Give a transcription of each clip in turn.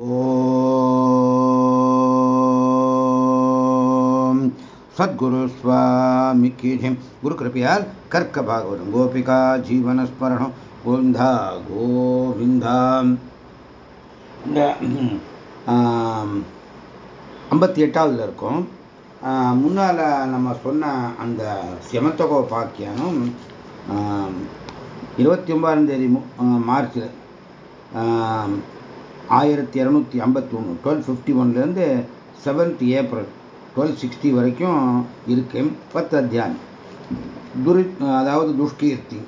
ஓம். சத்குரு சுவாமி கீஜிம் குரு கிருப்பையால் கர்க்க பாகவதம். கோபிகா ஜீவனஸ்மரணம். கோவிந்தா கோவிந்தா. இந்த ஐம்பத்தி எட்டாவதுல இருக்கும். முன்னால் நம்ம சொன்ன அந்த செமத்தகோ பாக்கியானம் இருபத்தி ஒன்பதாம் தேதி மார்ச்சில் ஆயிரத்தி இரநூத்தி ஐம்பத்தி ஒன்று டுவெல் ஃபிஃப்டி ஒன்லேருந்து செவன்த் ஏப்ரல் டுவெல் சிக்ஸ்டி வரைக்கும் இருக்கு. பத்து அத்தியாயம். துரி அதாவது துஷ்கீர்த்தி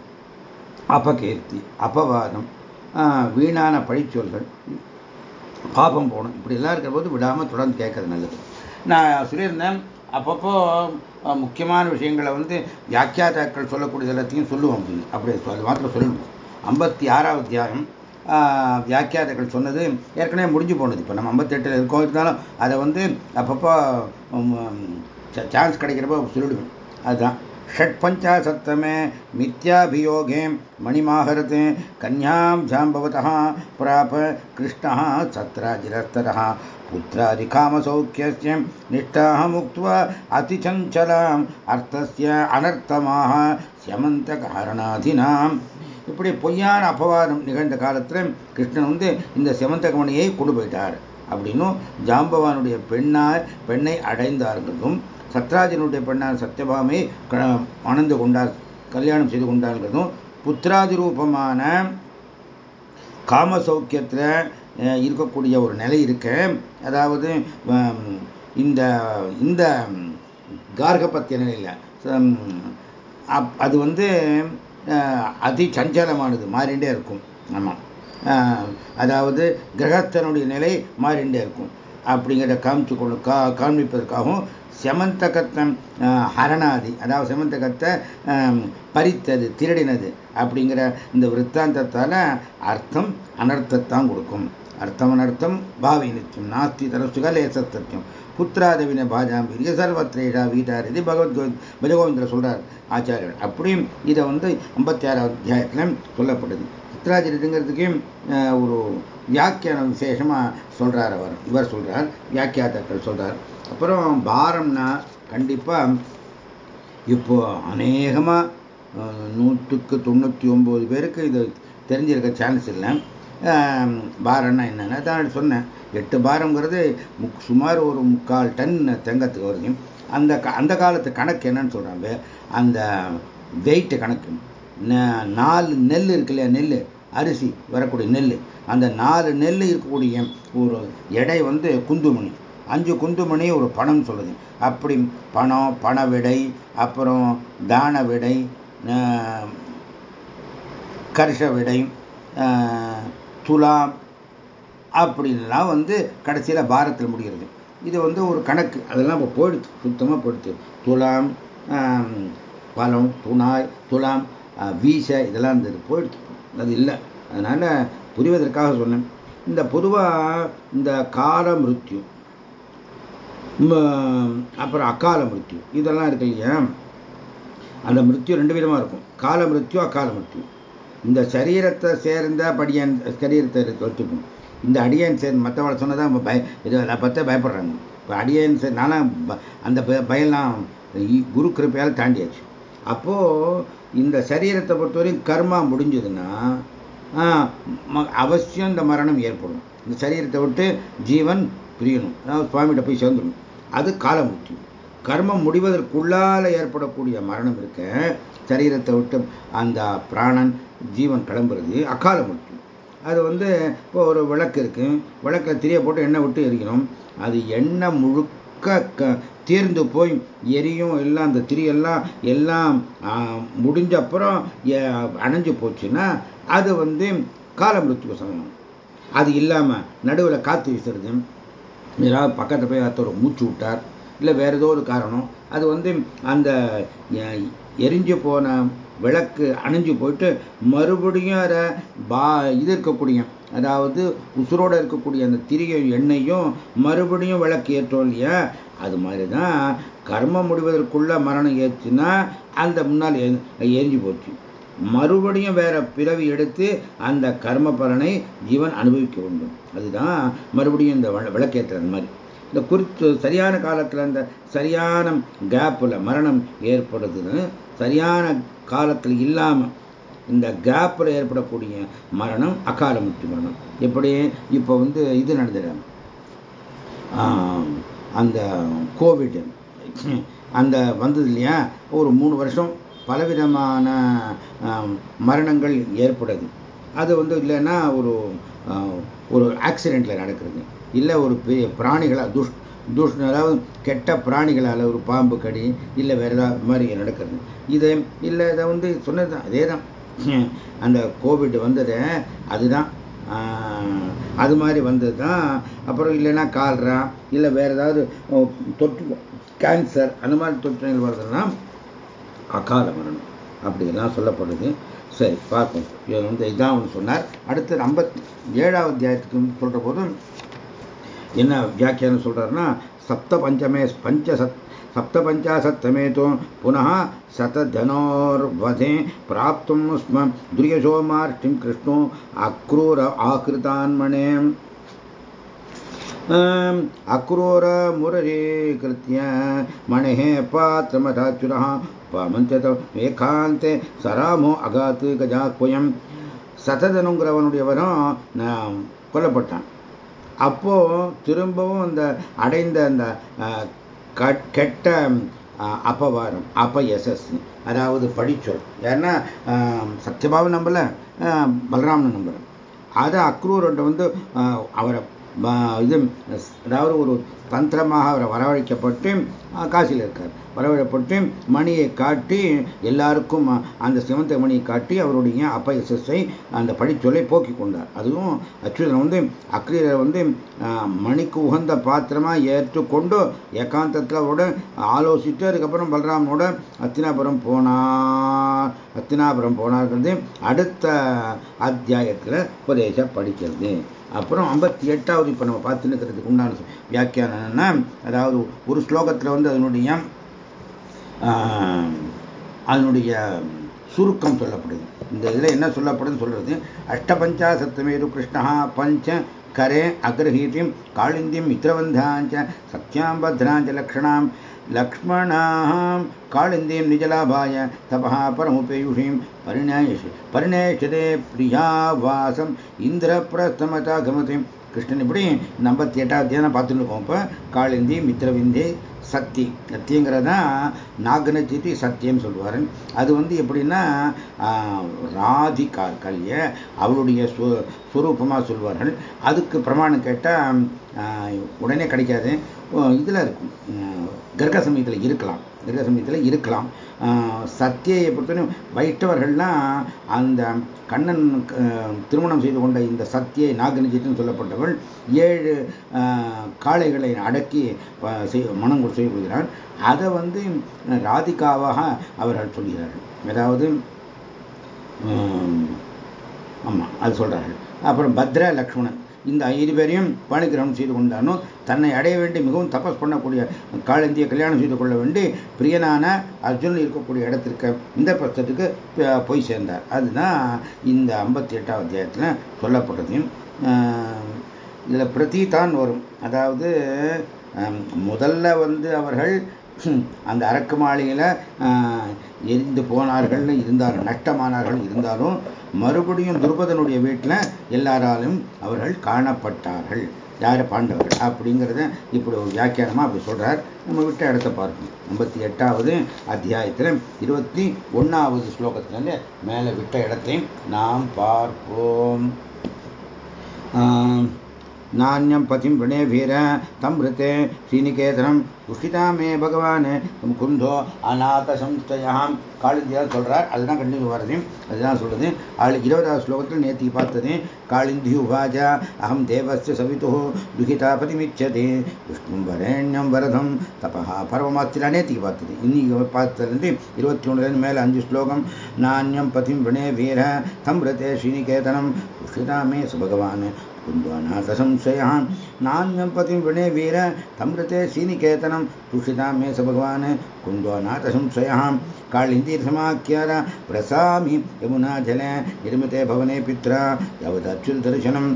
அபகீர்த்தி அபவாதம் வீணான பழிச்சொல்கள் பாபம் போகணும். இப்படிலாம் இருக்கிற போது விடாமல் தொடர்ந்து கேட்கறது நல்லது. நான் சொல்லியிருந்தேன் அப்பப்போ முக்கியமான விஷயங்களை வந்து வியாக்கியாதாக்கள் சொல்லக்கூடிய எல்லாத்தையும் சொல்லுவோம். அப்படி அது மாத்திரம் சொல்லணும். ஐம்பத்தி ஆறாவது அத்தியாயம் வியாக்கியாதைகள் சொன்னது ஏற்கனவே முடிஞ்சு போனது இப்போ நம்ம ஐம்பத்தெட்டில் இருக்கோம் இருந்தாலும் அதை வந்து அப்பப்போ சான்ஸ் கிடைக்கிறப்ப சொல்லிடுவேன் அதுதான் षट्पञ्चाशत्तमे मिथ्याभियोगे मणिमाहरते कन्यां जाम्बवतः प्राप कृष्णः सत्राजिरस्तरः पुत्रादिकामसौख्यस्य निष्ठाः मुक्त्वा अतिचञ्चलाम् अर्थस्य अनर्थमाः स्यमन्तकहरणाधिनाम् இப்படி பொய்யான அபவாதம் நிகழ்ந்த காலத்தில் கிருஷ்ணன் வந்து இந்த செவந்தகமணியை கொண்டு போயிட்டார் அப்படின்னும் ஜாம்பவானுடைய பெண்ணார் பெண்ணை அடைந்தார்களும் சத்ராஜனுடைய பெண்ணார் சத்யபாமை மணந்து கொண்டார் கல்யாணம் செய்து கொண்டார்கிறதும் புத்திராதி ரூபமான காம சௌக்கியத்தில் இருக்கக்கூடிய ஒரு நிலை இருக்கு அதாவது இந்த இந்த கார்கபத்திய நிலையில் அது வந்து அதி சஞ்சலமானது மாறிண்டே இருக்கும். ஆமாம் அதாவது கிரகத்தனுடைய நிலை மாறிண்டே இருக்கும். அப்படிங்கிறத காமிச்சு கொண்டு கா காண்பிப்பதற்காகவும் செமந்தகத்தம் ஹரணாதி அதாவது செமந்தகத்தை பறித்தது திருடினது அப்படிங்கிற இந்த விற்த்தாந்தத்தால் அர்த்தம் அனர்த்தத்தான் கொடுக்கும். அர்த்தம் அனர்த்தம் பாவி நித்தியம் நாஸ்தி தரசுக லேசத்தத்தியம் புத்திராதவின பாஜாம்பீரிய சர்வத்ரேடா வீட்டார் இது பகவத் பஜகோவிந்தர் சொல்றார் ஆச்சாரியர். அப்படியும் இதை வந்து ஐம்பத்தி ஆறாவது அத்தியாயத்தில் சொல்லப்படுது. புத்திராஜரிதுங்கிறதுக்கு ஒரு வியாக்கியான விசேஷமாக சொல்றார் அவர். இவர் சொல்கிறார் வியாக்கியாதர்கள் சொல்கிறார் அப்புறம் பாரம்னா கண்டிப்பாக இப்போ அநேகமாக நூற்றுக்கு தொண்ணூற்றி ஒம்பது பேருக்கு இது தெரிஞ்சிருக்க சான்ஸ் இல்லை. பாரம்னா என்னென்னா தான் சொன்னேன். எட்டு பாரங்கிறது முக் சுமார் ஒரு முக்கால் டன் தங்கத்துக்கு வருது அந்த அந்த காலத்து கணக்கு என்னன்னு சொல்கிறாங்க அந்த வெயிட்டு கணக்கு. நாலு நெல் இருக்கு இல்லையா நெல் அரிசி வரக்கூடிய நெல் அந்த நாலு நெல் இருக்கக்கூடிய ஒரு எடை வந்து குந்துமணி. அஞ்சு குந்துமணி ஒரு பணம் சொல்லுது. அப்படி பணம் பண விடை அப்புறம் தான விடை கர்ஷ விடை துலாம் அப்படின்லாம் வந்து கடைசியில் பாரத்தில் முடிகிறது. இது வந்து ஒரு கணக்கு. அதெல்லாம் இப்போ போயிடுச்சு சுத்தமாக போயிடுச்சு துலாம் பழம் துணாய் துலாம் வீச இதெல்லாம் இருந்தது போயிடுச்சு அது இல்லை. அதனால் புரிவதற்காக சொன்னேன். இந்த பொதுவாக இந்த கால மிருத்யு அப்புறம் அக்கால மிருத்யு இதெல்லாம் இருக்கு இல்லையா? அந்த மிருத்யு ரெண்டு விதமாக இருக்கும். கால மிருத்யு அக்கால மிருத்யு. இந்த சரீரத்தை சேர்ந்த படியான் சரீரத்தை வச்சுக்கணும் இந்த அடியன் சேர்ந்து மற்றவளை சொன்னதான் பய இது பற்ற பயப்படுறாங்க. இப்போ அடியன் சே நானும் அந்த பயம்லாம் குரு கிருப்பையால் தாண்டியாச்சு. அப்போது இந்த சரீரத்தை பொறுத்தவரையும் கர்மா முடிஞ்சதுன்னா அவசியம் இந்த மரணம் ஏற்படும். இந்த சரீரத்தை விட்டு ஜீவன் பிரியணும். சுவாமிகிட்ட போய் சேர்ந்துடும் அது காலமுத்தி. கர்மம் முடிவதற்குள்ளால் ஏற்படக்கூடிய மரணம் இருக்க சரீரத்தை விட்டு அந்த பிராணன் ஜீவன் கிளம்புறது அக்கால முத்தி அது வந்து இப்போ ஒரு விளக்கு இருக்கு. விளக்கில் திரிய போட்டு எண்ணெய் விட்டு எரிக்கணும். அது எண்ணெய் முழுக்க தீர்ந்து போய் எரியும். எல்லாம் அந்த திரியெல்லாம் எல்லாம் முடிஞ்ச அப்புறம் அணைஞ்சு போச்சுன்னா அது வந்து காலமிருத்துக்கு சமம். அது இல்லாமல் நடுவில் காற்று வீசுறது. ஏதாவது பக்கத்தில் போய் அத்தோட மூச்சு விட்டார். இல்லை வேறு ஏதோ ஒரு காரணம். அது வந்து அந்த எரிஞ்சு போன விளக்கு அணிஞ்சு போயிட்டு மறுபடியும் அதை பா இது இருக்கக்கூடிய அதாவது உசுரோடு இருக்கக்கூடிய அந்த திரியும் எண்ணெயும் மறுபடியும் விளக்கு ஏற்றோம் இல்லையா? அது மாதிரி தான் கர்மம் முடிவதற்குள்ள மரணம் ஏற்றுனா அந்த முன்னால் எரிஞ்சு போச்சு. மறுபடியும் வேற பிறவி எடுத்து அந்த கர்ம பலனை ஜீவன் அனுபவிக்க வேண்டும். அதுதான் மறுபடியும் இந்த விளக்கேற்றுறது மாதிரி. இந்த குறித்து சரியான காலத்தில் அந்த சரியான கேப்பில் மரணம் ஏற்படுதுன்னு சரியான காலத்தில் இல்லாமல் இந்த கேப்பில் ஏற்படக்கூடிய மரணம் அகால முக்தி மரணம். எப்படி? இப்போ வந்து இது நடந்துடும். அந்த கோவிட் அந்த வந்தது இல்லையா? ஒரு மூணு வருஷம் பலவிதமான மரணங்கள் ஏற்படுது. அது வந்து இல்லைன்னா ஒரு ஒரு ஆக்சிடெண்ட்டில் நடக்கிறது. இல்லை ஒரு பெரிய பிராணிகளாக துஷ் துஷ் அதாவது கெட்ட பிராணிகளால் ஒரு பாம்பு கடி இல்லை வேறு ஏதாவது மாதிரி நடக்கிறது. இது இல்லை இதை வந்து சொன்னது தான் அதே தான் அந்த கோவிட் வந்தது அதுதான். அது மாதிரி வந்தது தான் அப்புறம் இல்லைன்னா கால்ரா இல்லை வேறு ஏதாவது தொற்று கேன்சர் அந்த மாதிரி தொற்றுகள் வருதுன்னா அகால மரணம். அப்படிலாம் சொல்லப்படுது. சரி பார்ப்போம். இது வந்து இதான் ஒன்று சொன்னார். அடுத்து ஐம்பத்தி ஏழாவது அத்தியாயத்துக்கு சொல்கிற போது என்ன வியாக்கியானம் சொல்கிறாருன்னா சப்த பஞ்சமே பஞ்ச சத் सप्तपञ्चाशत्तमे तु पुनः शतधनोर्वधे प्राप्तुं स्म दुर्यशोमार्ष्टिं कृष्णो अक्रूर आकृतान्मणे अक्रूर मुररीकृत्य मणेः पात्रमथाच्युतः பமஞ்சத ஏகாந்தே சராமோ அகாத்து கஜாக்வயம் சததனுங்கிறவனுடையவனும் கொல்லப்பட்டான் அப்போது திரும்பவும் அந்த அடைந்த அந்த கெட்ட அப்பவாரம் அப்ப எஸ்எஸ் அதாவது படிச்சொல். ஏன்னா சத்யபாவன் நம்பலை பலராமன் நம்புகிறேன் அதை அக்ரூர்கிட்ட வந்து அவரை இது அதாவது ஒரு தந்திரமாக அவரை வரவழைக்கப்பட்டு காசியில் இருக்கார். வரவழைப்பட்டு மணியை காட்டி எல்லாருக்கும் அந்த சிவந்த மணியை காட்டி அவருடைய அப்பயசஸை அந்த படிச்சொல்லை போக்கி கொண்டார். அதுவும் அச்சுதன் வந்து அக்ரீரை வந்து மணிக்கு உகந்த பாத்திரமாக ஏற்றுக்கொண்டு ஏகாந்தத்தில் அவரோட ஆலோசித்து அதுக்கப்புறம் பலராமனோட அத்தினாபுரம் போனார். அத்தினாபுரம் போனார்கிறது அடுத்த அத்தியாயத்தில் உபதேச படிக்கிறது அப்புறம் ஐம்பத்தி எட்டாவது இப்போ நம்ம பார்த்துன்னு இருக்கிறதுக்கு உண்டான வியாக்கியானம்னா அதாவது ஒரு ஸ்லோகத்தில் வந்து அதனுடைய அதனுடைய சுருக்கம் சொல்லப்படுது. இந்த இதில் என்ன சொல்லப்படுதுன்னு சொல்றது அஷ்டபஞ்சாசத்தமேரு கிருஷ்ணா பஞ்ச கரே अग्रहीतिं காளிந்திம் மித்ரவந்தாஞ்ச சத்யாம் பத்ராஞ்ச லக்ஷணாம் லக்ஷ்மணாம் காளிந்தீம் நிஜலாபாய தபா பரமுபேயுஷீம் பரிணேஷ் பரிணேஷதே பிரியாவாசம் இந்திரபிரஸ்தமதா கமதி கிருஷ்ணன் இப்படி ஐம்பத்தி எட்டாவது தியானம் பார்த்துட்டு இருக்கோம் இப்போ காளிந்தி மித்திரவிந்தி சக்தி. சக்திங்கிறதா நாகனஜிதி சத்தியம் சொல்லுவார் அது வந்து எப்படின்னா ராதிகா கல்ய அவளுடைய சுரூபமாக சொல்வார்கள். அதுக்கு பிரமாணம் கேட்டால் உடனே கிடைக்காது. இதில் இருக்கும். கர்க்க சமயத்தில் இருக்கலாம். கர்க்க சமயத்தில் இருக்கலாம். சத்தியை பொறுத்தவரையும் வைஷ்ணவர்கள்லாம் அந்த கண்ணன் திருமணம் செய்து கொண்ட இந்த சத்தியை நாகனிஜித்துன்னு சொல்லப்பட்டவள் ஏழு காளைகளை அடக்கி மனம் செய்து கொள்கிறார். அதை வந்து ராதிகாவாக அவர்கள் சொல்கிறார்கள். அதாவது ஆமாம் அது சொல்கிறார்கள் அப்புறம் பத்ர லக்ஷ்மணன். இந்த ஐந்து பேரையும் பாணிகிரகணம் செய்து கொண்டானோ தன்னை அடைய வேண்டி மிகவும் தபஸ் பண்ணக்கூடிய காலந்திய கல்யாணம் செய்து கொள்ள வேண்டி பிரியனான அர்ஜுனன் இருக்கக்கூடிய இடத்திற்கு இந்த பிரச்சத்துக்கு போய் சேர்ந்தார். அதுதான் இந்த ஐம்பத்தி எட்டாவது அத்தியாயத்தில் சொல்லப்பட்டது இதில் பிரதி தான் வரும். அதாவது முதல்ல வந்து அவர்கள் அந்த அரக்கு மாளிகையில் எரிந்து போனார்கள்னு இருந்தார்கள் நஷ்டமானார்கள் இருந்தாலும் மறுபடியும் துருபதனுடைய வீட்டில் எல்லாராலும் அவர்கள் காணப்பட்டார்கள். யார்? பாண்டவர்கள். அப்படிங்கிறத இப்படி ஒரு வியாக்கியானமாக அப்படி சொல்கிறார் நம்ம விட்ட இடத்த பார்க்கணும் ஐம்பத்தி எட்டாவது அத்தியாயத்தில் இருபத்தி ஒன்றாவது ஸ்லோகத்திலேருந்து மேலே விட்ட இடத்தையும் நாம் பார்ப்போம். नान्यं पतिं वृणेभिर तं मृते श्रीनिकेतनं துஷ்டிதா மே பகவான் முகுந்தோ அநாத சம்ஸ்தயாம் காளிந்தியார் சொல்றார் அதுதான் கண்டினியூ வருது அதுதான் சொல்றது அது இருபதாவது ஸ்லோகத்தில் நேத்திக்கு பார்த்தது காளிந்தி உவாஜா அகம் தேவஸ்ய சவிது துகிதா பதிமிச்சதே விஷ்ணு வரேண்யம் வரதம் தபா பரவமாத்திரா நேத்திக்கு பார்த்தது இன்னைக்கு பார்த்ததுலேருந்து இருபத்தி ஒன்றுலேருந்து மேலே அஞ்சு ஸ்லோகம் நானியம் பதிம் வினே வீர தம் ரதே ஸ்ரீநிகேதனம் துஷ்டிதா மே சுபகவான் कुन्द्वानाथसंशयः नान्यं पतिं वृणे वीर तमृते श्रीनिकेतनं तुषितां मे स भगवान् कुन्द्वानाथसंशयः काळिन्दीर्समाख्यार प्रसामि यमुना जले निर्मिते भवने पित्रा यावदच्युतदर्शनम्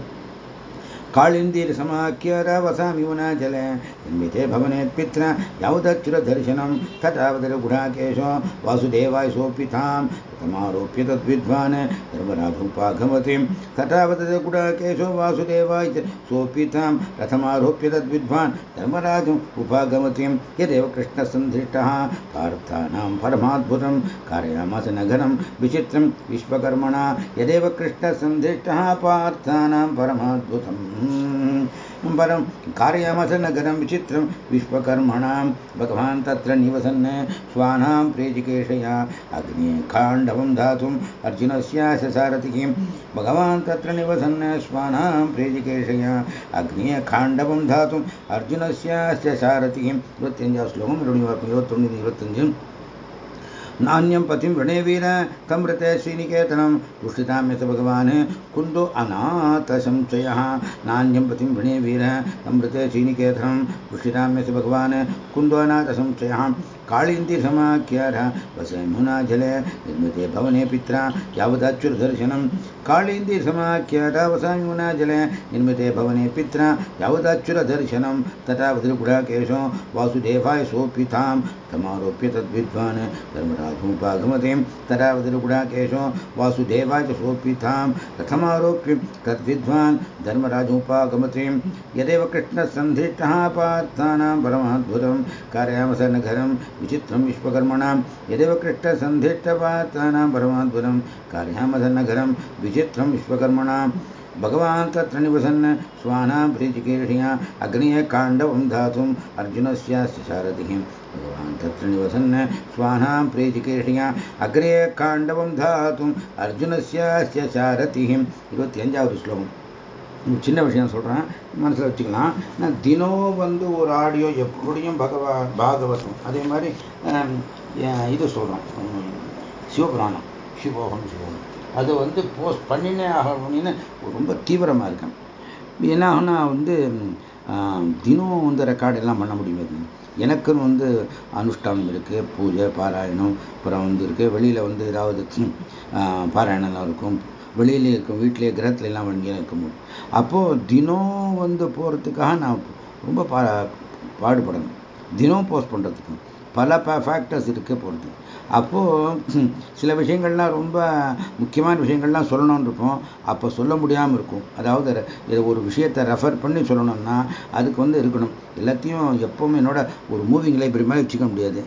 काळिन्दीर्समाख्यार वसामि यमुना जले निर्मिते भवनेत्पित्र यावदच्युतदर्शनं तथावदरगुढाकेशो वासुदेवाय सोऽपितां समारोप्य तद्विद्वान् धर्मराजोपागमतिं तथावदरगुढाकेशो वासुदेवाय सोऽपितां रथमारोप्य तद्विद्वान् धर्मराजम् उपागमतिं। यदेव कृष्णसन्धिष्टः पार्थानां परमाद्भुतं कारयामास नगरं विचित्रं विश्वकर्मणा। यदेव कृष्णसन्धिष्टः पार्थानां परमाद्भुतम्। परं कारयामस नगरं विचित्रं विश्वकर्मणां भगवान् तत्र निवसन् स्वानां प्रेजिकेशया अग्निकाण्डवं दातुम् अर्जुनस्यास्य सारथिः भगवान् तत्र निवसन् स्वानां प्रेजिकेशया अग्निकाण्डवं धातुम् अर्जुनस्यास्य सारथिः இருபத்தஞ்சாவது ஸ்லோகம் இருபத்தொன்னு இருபத்தஞ்சு नान्यम पतिम वृणे वीर श्रीनिकेतनम पुष्टिताम यथ भगवान कुंदो अनाथ संचय नान्यम पतिम वृणे वीर, कमृते श्रीनिकेतनम पुष्टिताम यथ भगवान कुंदो अनाथ संचय काळीन्दिसमाख्यार वसमुना जले निर्मिते भवने पित्रा यावदच्युरदर्शनं। काळीन्दिसमाख्यार वसमुना जले निर्मिते भवने पित्रा यावदच्युरदर्शनं। तथा वज्रगुडाकेशो वासुदेवाय सोपितां समारोप्य तद्विद्वान् धर्मराजोपागमतीं तथा वज्रगुडाकेशो वासुदेवाय च सोपितां कथमारोप्य तद्विद्वान् धर्मराजोपागमतीं यदेव कृष्णसन्धिष्टः पार्थानां परमाद्भुतं कारयामसनघरं विचित्रं विश्वकर्मणां यदेवकृष्टसन्धिष्टपात्राणां परमाद्भुतं कार्यामसन्नघरं विचित्रं विश्वकर्मणां भगवान् तत्र निवसन् स्वानां प्रीतिकीर्षया अग्नये काण्डवं धातुम् अर्जुनस्यास्य सारथिः भगवान् तत्र निवसन् स्वानां प्रीतिकीर्षया अग्रे काण्डवं धातुम् अर्जुनस्यास्य सारथिः इवत्यञ्जावत् श्लोकम् சின்ன விஷயம் சொல்கிறேன் மனசில் வச்சுக்கலாம். நான் தினம் வந்து ஒரு ஆடியோ எப்படியும் பகவா பாகவதம். அதே மாதிரி இது சொல்கிறோம் சிவபுராணம். சிவோகம் சிவோகம் அது வந்து போஸ்ட் பண்ணினே ஆகணும்னு ரொம்ப தீவிரமாக இருக்கேன். ஏன்னா நான் வந்து தினம் வந்து ரெக்கார்டு எல்லாம் பண்ண முடியாது எனக்குன்னு வந்து அனுஷ்டானம் இருக்குது பூஜை பாராயணம் அப்புறம் வந்து இருக்குது வெளியில் வந்து ஏதாவது பாராயணம்லாம் இருக்கும். வெளியிலே இருக்கும் வீட்டிலே கிரகத்துல எல்லாம் வண்டியாக இருக்கும் அப்போது தினம் வந்து போகிறதுக்காக நான் ரொம்ப பா பாடுபடணும். தினம் போஸ்ட் பண்ணுறதுக்கு பல ஃபேக்டர்ஸ் இருக்க போகிறது அப்போது சில விஷயங்கள்லாம் ரொம்ப முக்கியமான விஷயங்கள்லாம் சொல்லணும்னு இருக்கும் அப்போ சொல்ல முடியாமல் இருக்கும். அதாவது இதை ஒரு விஷயத்தை ரெஃபர் பண்ணி சொல்லணும்னா அதுக்கு வந்து இருக்கணும். எல்லாத்தையும் எப்போவுமே என்னோட ஒரு மூவிங் லைப்ரரி மாதிரி வச்சுக்க முடியாது.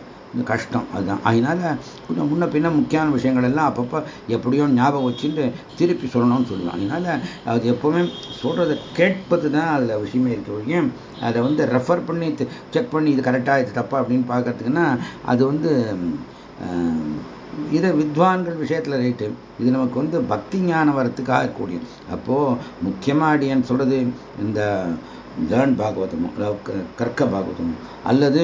கஷ்டம் அதுதான். அதனால கொஞ்சம் முன்ன பின்ன முக்கியமான விஷயங்கள் எல்லாம் அப்பப்போ எப்படியோ ஞாபகம் வச்சுட்டு திருப்பி சொல்லணும்னு சொல்லுவேன். அதனால அது எப்போவுமே சொல்கிறத கேட்பது தான் அதில் விஷயமே இருக்க அதை வந்து ரெஃபர் பண்ணி செக் பண்ணி இது கரெக்டாக இது தப்பா அப்படின்னு பார்க்கறதுக்குன்னா அது வந்து இதை வித்வான்கள் விஷயத்தில் ரைட்டு. இது நமக்கு வந்து பக்தி ஞானம் வரத்துக்காக இருக்கக்கூடியது அப்போது முக்கியமாக அடியன் சொல்கிறது இந்த ஜேர்ன் பாகவதமோ கற்க பாகவதமோ அல்லது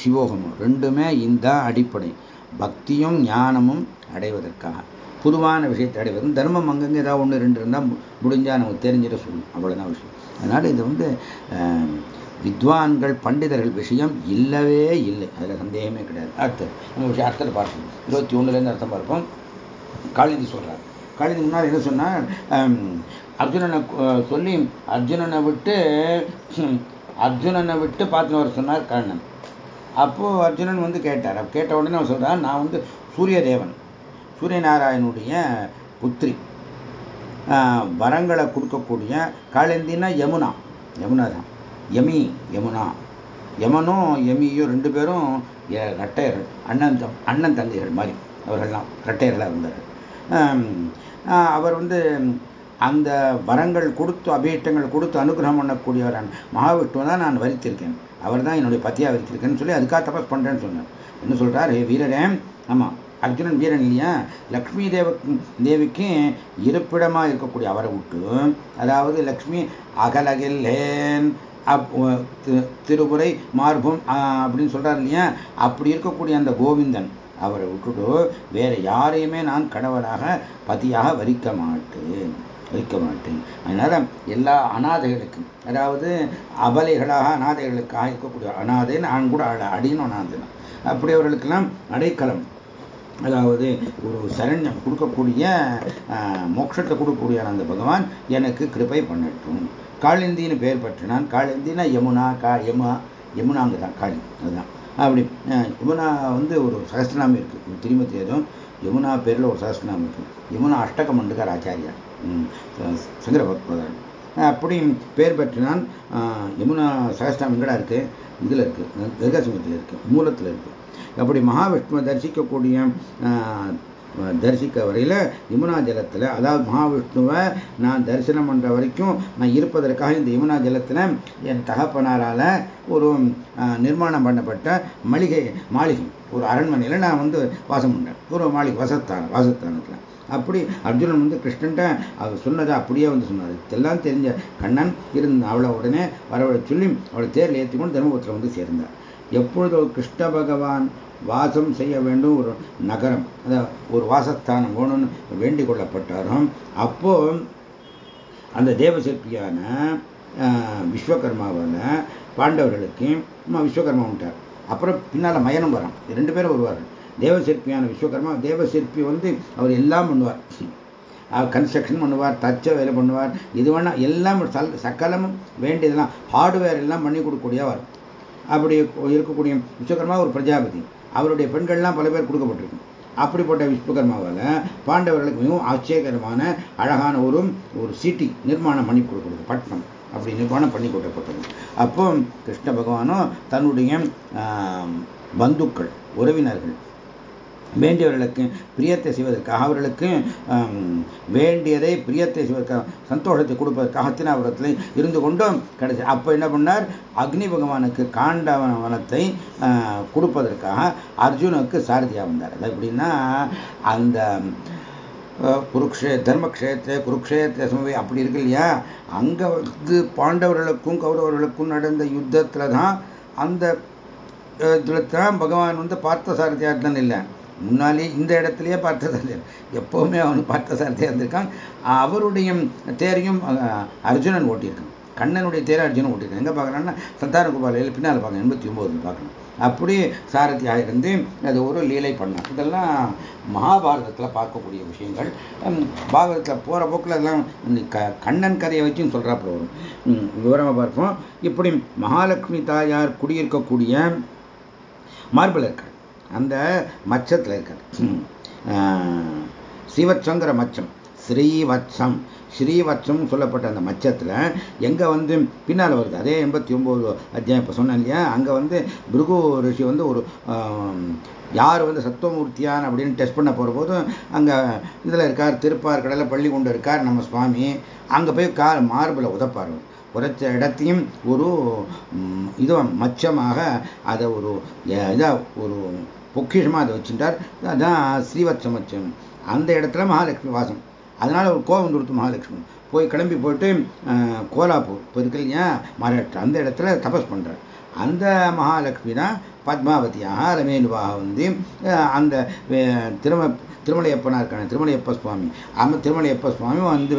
சிவோகமோ ரெண்டுமே இந்த அடிப்படை. பக்தியும் ஞானமும் அடைவதற்காக. பொதுவான விஷயத்தை அடைவதும் தர்மம் அங்கங்கே ஏதாவது ஒன்று ரெண்டு இருந்தால் முடிஞ்சால் நமக்கு தெரிஞ்சிட சொல்லணும் அவ்வளோதான் விஷயம். அதனால் இது வந்து வித்வான்கள் பண்டிதர்கள் விஷயம் இல்லவே இல்லை. அதில் சந்தேகமே கிடையாது. அடுத்து நம்ம விஷயம் அர்த்தத்தை இருபத்தி ஒன்றுலேருந்து அர்த்தம் பார்ப்போம். காளிதி சொல்கிறார் காளிதி முன்னால் என்ன சொன்னால் அர்ஜுனனை சொல்லி அர்ஜுனனை விட்டு அர்ஜுனனை விட்டு பார்த்துன்னு வர சொன்னார் கர்ணன். அப்போது அர்ஜுனன் வந்து கேட்டார். கேட்ட உடனே அவன் சொல்கிறார் நான் வந்து சூரிய தேவன் சூரிய புத்திரி வரங்களை கொடுக்கக்கூடிய காளிந்தின்னா யமுனா. யமுனா தான் யமி யமுனா. யமனும் யமியும் ரெண்டு பேரும் ரெட்டையர்கள் அண்ணன் அண்ணன் தங்கைகள் மாதிரி அவர்கள்லாம் ரெட்டையர்களாக இருந்தார்கள் அவர் வந்து அந்த வரங்கள் கொடுத்து அபீட்டங்கள் கொடுத்து அனுகிரகம் பண்ணக்கூடியவர் மகாவிஷ்ணுவை தான் நான் வரித்திருக்கேன். அவர் தான் என்னுடைய பத்தியாக வரித்திருக்கேன்னு சொல்லி அதுக்காக தபஸ் பண்ணுறேன்னு சொன்னார். என்ன சொல்கிறார் ஹே வீரரே ஆமாம் அர்ஜுனன் வீரன் இல்லையா? லக்ஷ்மி தேவ தேவிக்கு இருப்பிடமாக இருக்கக்கூடிய அவரை விட்டு அதாவது லக்ஷ்மி அகலகில்லேன் திருமுறை மார்பும் அப்படின்னு சொல்றாரு இல்லையா? அப்படி இருக்கக்கூடிய அந்த கோவிந்தன் அவரை விட்டுட்டு வேற யாரையுமே நான் கணவராக பதியாக வரிக்க மாட்டேன் வைக்க மாட்டேன். அதனால எல்லா அனாதைகளுக்கும் அதாவது அபலைகளாக அனாதைகளுக்காக இருக்கக்கூடிய அனாதை நான் கூட அடின்னு அனாதை அப்படி அவர்களுக்கெல்லாம் அடைக்கலம். அதாவது ஒரு சரண்யம் கொடுக்கக்கூடிய மோட்சத்தை கொடுக்கக்கூடிய அந்த பகவான் எனக்கு கிருப்பை பண்ணட்டும். காளிந்தின்னு பேர் பெற்றினான். காளிந்தினா யமுனா கா யமுனா யமுனாங்க தான் காளி. அதுதான். அப்படி யமுனா வந்து ஒரு சகஸ்திரநாமம் இருக்குது திரும்ப தெரியும் யமுனா பேரில் ஒரு சகஸ்திரநாமம் இருக்குது யமுனா அஷ்டகம் மண்டுகார் ஆச்சாரியா சங்கர பகவதன் அப்படி பேர் பெற்றினான். யமுனா சகஸ்திரம் எங்கடா இதில் இருக்குது கர்காசிமத்தில் இருக்குது மூலத்தில் இருக்குது அப்படி மகாவிஷ்ணுவை தரிசிக்கக்கூடிய தரிசிக்க வரையில் யமுனா ஜலத்தில் அதாவது மகாவிஷ்ணுவை நான் தரிசனம் பண்ணுற வரைக்கும் நான் இருப்பதற்காக இந்த யமுனா ஜலத்தில் என் தகப்பனாரால் ஒரு நிர்மாணம் பண்ணப்பட்ட மளிகை மாளிகை ஒரு அரண்மனையில் நான் வந்து வாசம் பண்ணேன். ஒரு மாளிகை வசத்தான வாசத்தானத்தில் அப்படி அர்ஜுனன் வந்து கிருஷ்ணன்ட்ட அவர் சொன்னதை அப்படியே வந்து சொன்னார். இதெல்லாம் தெரிஞ்ச கண்ணன் இருந்த அவளை உடனே வரவழை சொல்லி அவளை தேரில் ஏற்றிக்கொண்டு தர்மபுரத்தில் வந்து சேர்ந்தார். எப்பொழுது கிருஷ்ண பகவான் வாசம் செய்ய வேண்டும் ஒரு நகரம் அதாவது ஒரு வாசஸ்தானம் வேணும்னு வேண்டிக் கொள்ளப்பட்டாரும் அப்போ அந்த தேவசிற்பியான விஸ்வகர்மாவால் பாண்டவர்களுக்கு விஸ்வகர்மா உண்டார். அப்புறம் பின்னால் மயனம் வரான். ரெண்டு பேரும் வருவார்கள். தேவசிற்பியான விஸ்வகர்மா தேவசிற்பி வந்து அவர் எல்லாம் பண்ணுவார். கன்ஸ்ட்ரக்ஷன் பண்ணுவார் தச்ச வேலை பண்ணுவார். இது வேணால் எல்லாம் சக்கலமும் வேண்டியதெல்லாம் ஹார்ட்வேர் எல்லாம் பண்ணி கொடுக்கக்கூடியவர். அப்படி இருக்கக்கூடிய விஸ்வகர்மா ஒரு பிரஜாபதி. அவருடைய பெண்கள்லாம் பல பேர் கொடுக்கப்பட்டிருக்கு அப்படிப்பட்ட விஸ்வகர்மாவால் பாண்டவர்களுக்கு மிகவும் ஆச்சரியகரமான அழகான ஒரு ஒரு சிட்டி நிர்மாணம் பண்ணி கொடுக்குறது பட்டணம் அப்படி நிர்மாணம் பண்ணி கொடுக்கப்பட்டது. அப்போ கிருஷ்ண பகவானும் தன்னுடைய பந்துக்கள் உறவினர்கள் வேண்டியவர்களுக்கு பிரியத்தை செய்வதற்காக அவர்களுக்கு வேண்டியதை பிரியத்தை செய்வதற்காக சந்தோஷத்தை கொடுப்பதற்காக ஹத்தினாபுரத்தில் இருந்து கொண்டும். கிடைச்சி அப்போ என்ன பண்ணார்? அக்னி பகவானுக்கு காண்டவனத்தை கொடுப்பதற்காக அர்ஜுனுக்கு சாரதியாக வந்தார். அது எப்படின்னா அந்த குருக்ஷே தர்மக்ஷேத்திர குருக்ஷேத்திர சமவை அப்படி இருக்கு இல்லையா? அங்கே வந்து பாண்டவர்களுக்கும் கௌரவர்களுக்கும் நடந்த யுத்தத்தில் தான் அந்த இதில் தான் பகவான் வந்து பார்த்த சாரதியாக தான் இல்லை. முன்னாலே இந்த இடத்துலயே பார்த்ததில்லை எப்பவுமே அவனு பார்த்த சாரதியாக இருந்திருக்கான். அவருடைய தேரையும் அர்ஜுனன் ஓட்டியிருக்கான். கண்ணனுடைய தேரை அர்ஜுனன் ஓட்டியிருக்கான். எங்கே பார்க்குறான்னா சந்தான கோபாலையில் பின்னால் பார்க்கணும் எண்பத்தி ஒம்போதில் பார்க்கணும் அப்படி சாரதியாக இருந்து அது ஒரு லீலை பண்ணான். இதெல்லாம் மகாபாரதத்தில் பார்க்கக்கூடிய விஷயங்கள். பாரதத்தில் போகிற போக்கில் எல்லாம் க கண்ணன் கதையை வச்சும் சொல்கிறாப்புல வரும். விவரமாக பார்ப்போம். இப்படி மகாலட்சுமி தாயார் குடியிருக்கக்கூடிய மார்பிள் இருக்கார். அந்த மச்சத்தில் இருக்கிறது ஸ்ரீவச்சங்கிற மச்சம். ஸ்ரீவச்சம் ஸ்ரீவச்சம் சொல்லப்பட்ட அந்த மச்சத்தில் எங்கே வந்து பின்னால் வருது. அதே எண்பத்தி ஒம்பது அத்தியாயம் இப்போ சொன்னேன் இல்லையா? அங்கே வந்து பிருகு ரிஷி வந்து ஒரு யார் வந்து சத்துவமூர்த்தியான் அப்படின்னு டெஸ்ட் பண்ண போகிற போதும் அங்கே இதில் இருக்கார் திருப்பார் கடலை பள்ளி கொண்டு இருக்கார் நம்ம சுவாமி. அங்கே போய் கா மார்பில் உதப்பார். உரைச்ச இடத்தையும் ஒரு இது மச்சமாக அதை ஒரு இதாக ஒரு பொக்கிஷமாக அதை வச்சுட்டார் அதான் ஸ்ரீவத்ச மச்சம். அந்த இடத்துல மகாலட்சுமி வாசம். அதனால் ஒரு கோபம் கொடுத்து மகாலட்சுமி. போய் கிளம்பி போயிட்டு கோலாப்பூர் இப்போ இருக்கு இல்லையா மகாராஷ்டிரா அந்த இடத்துல தபஸ் பண்ணுறார் அந்த மகாலட்சுமி தான் பத்மாவதியாக ரமேனுவாக வந்து அந்த திரும்ப திருமலையப்பனாக இருக்காங்க திருமலையப்ப சுவாமி. ஆமாம் திருமலையப்ப சுவாமி வந்து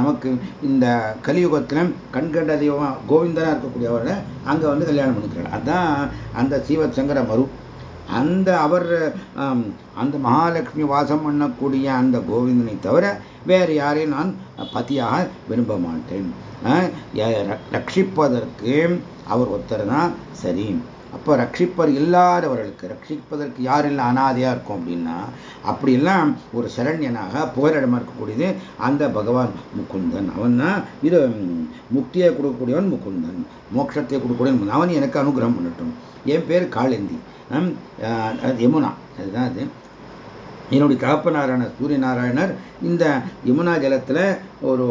நமக்கு இந்த கலியுகத்தில் கண்கண்ட தெய்வம் கோவிந்தனாக இருக்கக்கூடியவரை அங்கே வந்து கல்யாணம் பண்ணிக்கிறார். அதுதான் அந்த சீவசங்கர மரு அந்த அவர் அந்த மகாலட்சுமி வாசம் பண்ணக்கூடிய அந்த கோவிந்தனை தவிர வேறு யாரையும் நான் பதியாக விரும்ப மாட்டேன். ரட்சிப்பதற்கு அவர் ஒருத்தர் தான் சரி. அப்போ ரட்சிப்பர் இல்லாதவர்களுக்கு ரட்சிப்பதற்கு யாரெல்லாம் அனாதையாக இருக்கும் அப்படின்னா அப்படியெல்லாம் ஒரு சரண்யனாக புகலிடமாக இருக்கக்கூடியது அந்த பகவான் முகுந்தன். அவன் தான் இது முக்தியை கொடுக்கக்கூடியவன் முகுந்தன். மோட்சத்தை கொடுக்கக்கூடியவன் அவன் எனக்கு அனுகிரகம் பண்ணட்டும். என் பேர் காளந்தி. யமுனா. அதுதான் அது. என்னுடைய தகப்பனாரான சூரிய நாராயணர் இந்த யமுனா ஜலத்தில் ஒரு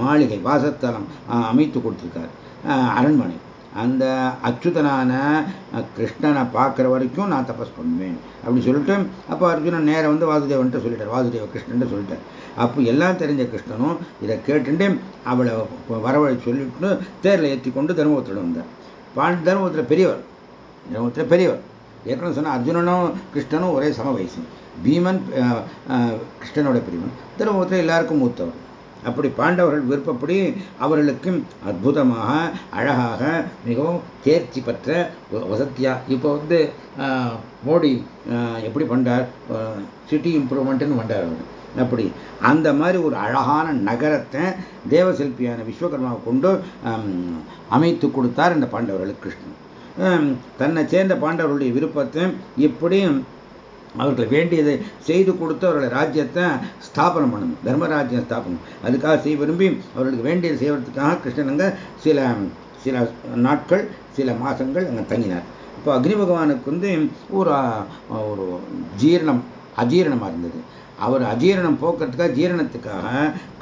மாளிகை வாசத்தலம் அமைத்து கொடுத்துருக்கார். அரண்மனை. அந்த அச்சுதனான கிருஷ்ணனை பார்க்குற வரைக்கும் நான் தபஸ் பண்ணுவேன். அப்படி சொல்லிட்டு அப்போ அர்ஜுனன் நேரம் வந்து வாசுதேவன்ட்டு சொல்லிட்டார். வாசுதேவ கிருஷ்ணன் சொல்லிட்டார். அப்போ எல்லாம் தெரிஞ்ச கிருஷ்ணனும் இதை கேட்டுட்டு அவளை வரவழை சொல்லிட்டு தேரில் ஏற்றி கொண்டு தர்மபுத்திரம் வந்தார். பாண்டி தர்மபுத்திர பெரியவர். தர்மபுத்திர பெரியவர். ஏற்கனவே சொன்ன அர்ஜுனனும் கிருஷ்ணனும் ஒரே சம வயசு பீமன் கிருஷ்ணனோட பெரியவன். தர்மபுத்திர எல்லாருக்கும் மூத்தவர் அப்படி பாண்டவர்கள் விருப்பப்படி அவர்களுக்கும் அற்புதமாக அழகாக மிகவும் தேர்ச்சி பெற்ற வசத்தியா இப்போ வந்து மோடி எப்படி பண்ணார் சிட்டி இம்ப்ரூவ்மெண்ட்னு பண்ணார் அவர். அப்படி. அந்த மாதிரி ஒரு அழகான நகரத்தை தேவசில்பியான விஸ்வகர்மாவை கொண்டு அமைத்து கொடுத்தார் இந்த பாண்டவர்களுக்கு கிருஷ்ணன். தன்னை சேர்ந்த பாண்டவர்களுடைய விருப்பத்தை இப்படி அவர்கள் வேண்டியதை செய்து கொடுத்து அவர்களை ராஜ்யத்தை ஸ்தாபனம் பண்ணணும் தர்மராஜ்யம் ஸ்தாபனம். அதுக்காக செய்ய விரும்பி அவர்களுக்கு வேண்டியதை செய்வதற்காக கிருஷ்ணனங்க சில சில நாட்கள் சில மாதங்கள் அங்கே தங்கினார். இப்போ அக்னி பகவானுக்கு வந்து ஒரு ஒரு ஜீரணம் அஜீரணமாக இருந்தது. அவர் அஜீரணம் போக்குறதுக்காக ஜீரணத்துக்காக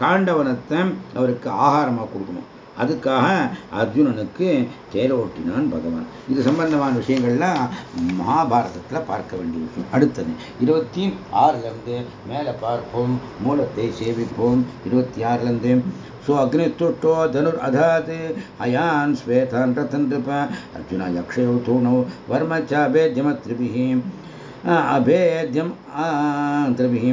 காண்டவனத்தை அவருக்கு ஆகாரமாக கொடுக்கணும். அதுக்காக அர்ஜுனனுக்கு தேரோட்டினான் பகவான் இது சம்பந்தமான விஷயங்கள்லாம் மகாபாரதத்தில் பார்க்க வேண்டிய விஷயம் அடுத்தது இருபத்தி ஆறுலேருந்து மேலே பார்ப்போம் மூலத்தை சேவிப்போம் இருபத்தி ஆறுலேருந்து सो अग्निस्तुष्टो धनुरधात् अयान् श्वेतान् रथन् नृप अर्जुन यक्षयो तूणौ वर्म चाभेद्यमत्रिभिः अभेद्यम् त्रिभिः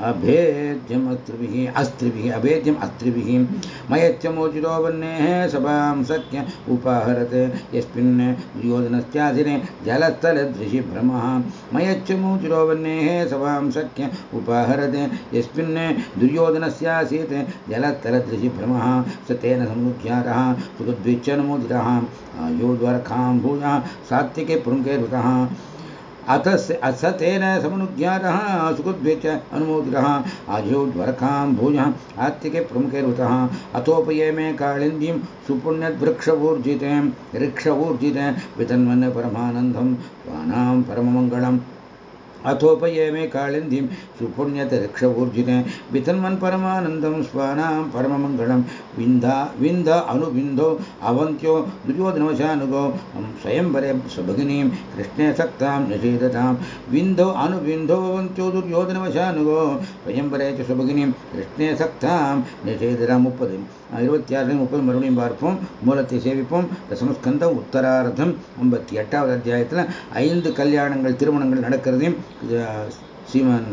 अभेद्यमस्त्रिभिः अस्त्रिभिः, अभेद्यम्, अस्त्रिभिः। मयच्चमोचिरो वह्नेः, सभां सख्य उपाहरत्। यस्मिन् दुर्योधनस्याधिरे जलस्थलदृशि भ्रमः। मयच्चमोचिरो वह्नेः, सभां सख्य उपाहरत्। यस्मिन् दुर्योधनस्यासीत् जलस्थलदृशि भ्रमः। स तेन समुख्यातः सुखद्विच्छनमोदितः आयोद्वरखां भूयः सात्विके पुरुङ्के ऋतः अतस् असतेन समनुज्ञातः सुकृद्भि च अनुमोदितः आजोद्वरकां भूयः आत्तिके प्रमुखैर्वृतः अतोपयेमे कालिन्दीं सुपुण्यद्वृक्षवूर्जिते, ऋक्षवूर्जिते, वितन्वन् परमानन्दं त्वानां परममङ्गलम्। अथोपये मे कालिन्दीं सुपुण्यतरिक्षवूर्जिते वितन्वन् परमानन्दं स्वानां परममङ्गलं विन्धा विन्द अनुविन्धो अवन्त्यो दुर्योधनवशानुगो स्वयंवरे स्वभगिनीं कृष्णे सक्तां निषेधतां विन्धो अनुविन्धो अवन्त्यो दुर्योधनवशानुगो स्वयंवरे च स्वभगिनीं कृष्णे सक्तां निषेधतां முப்பது இருபத்தி ஆறு முப்பது மறுபடியும் பார்ப்போம் மூலத்தை சேவிப்போம் தசமஸ்கந்தம் உத்தரார்த்தம் ஐம்பத்தி எட்டாவது அத்தியாயத்தில் ஐந்து கல்யாணங்கள் திருமணங்கள் நடக்கிறதையும் ஸ்ரீமன்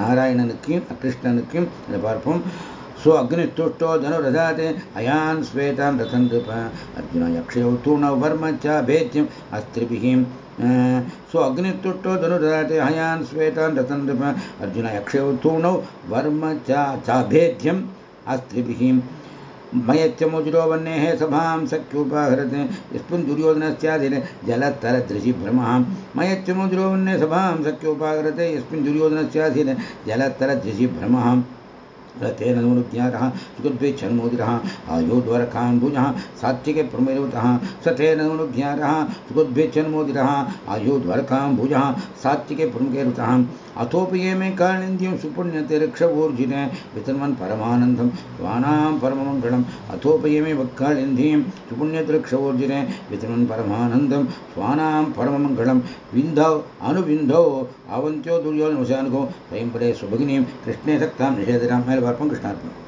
நாராயணனுக்கும் கிருஷ்ணனுக்கும் இதை பார்ப்போம் सो अग्निस्तुष्टो धनुरधात् अयान् श्वेतां रथं नृप अर्जुन यक्षयौ तूणौ वर्म च भेद्यम् अस्त्रिभिः सो अग्निस्तुष्टो धनुरधात् अयान् श्वेतां रथं नृप अर्जुन यक्षयौ तूणौ वर्म च चाभेद्यम् अस्त्रिभिः मयच्चमुजुरो वह्नेः सभां सख्योपाहरत्। यस्मिन् दुर्योधनस्याधिर जलतरदृशि भ्रमः। मयच्चमुजुरो वह्ने सभां सख्योपाहरत्। यस्मिन् दुर्योधनस्याधिर जलतरदृशि रथेन अनुज्ञातः सुकृद्वेच्छन्मोदितः आयुध्वरकाम्बुजः सात्विके प्रमेरुतः सथेन अनुज्ञातः सुकृद्वेच्छन्मोदितः आयुध्वरकाम्बुजः सात्विके प्रमुखेरुतः अथोपि ये मे कालिन्द्यं सुपुण्यते रक्षवूर्जिन वितन्वन् परमानन्दं, स्वानां परममङ्गलम् अथोपि ये मे वक्कालिन्द्यं सुपुण्यते रक्षवूर्जिन वितन्वन् परमानन्दं, स्वानां परममङ्गलं विन्धौ अनुविन्धौ अवन्त्यो सुभगिनीं, कृष्णे सक्तां மேல் பார்ப்போம் கிருஷ்ணார்ப்பணம்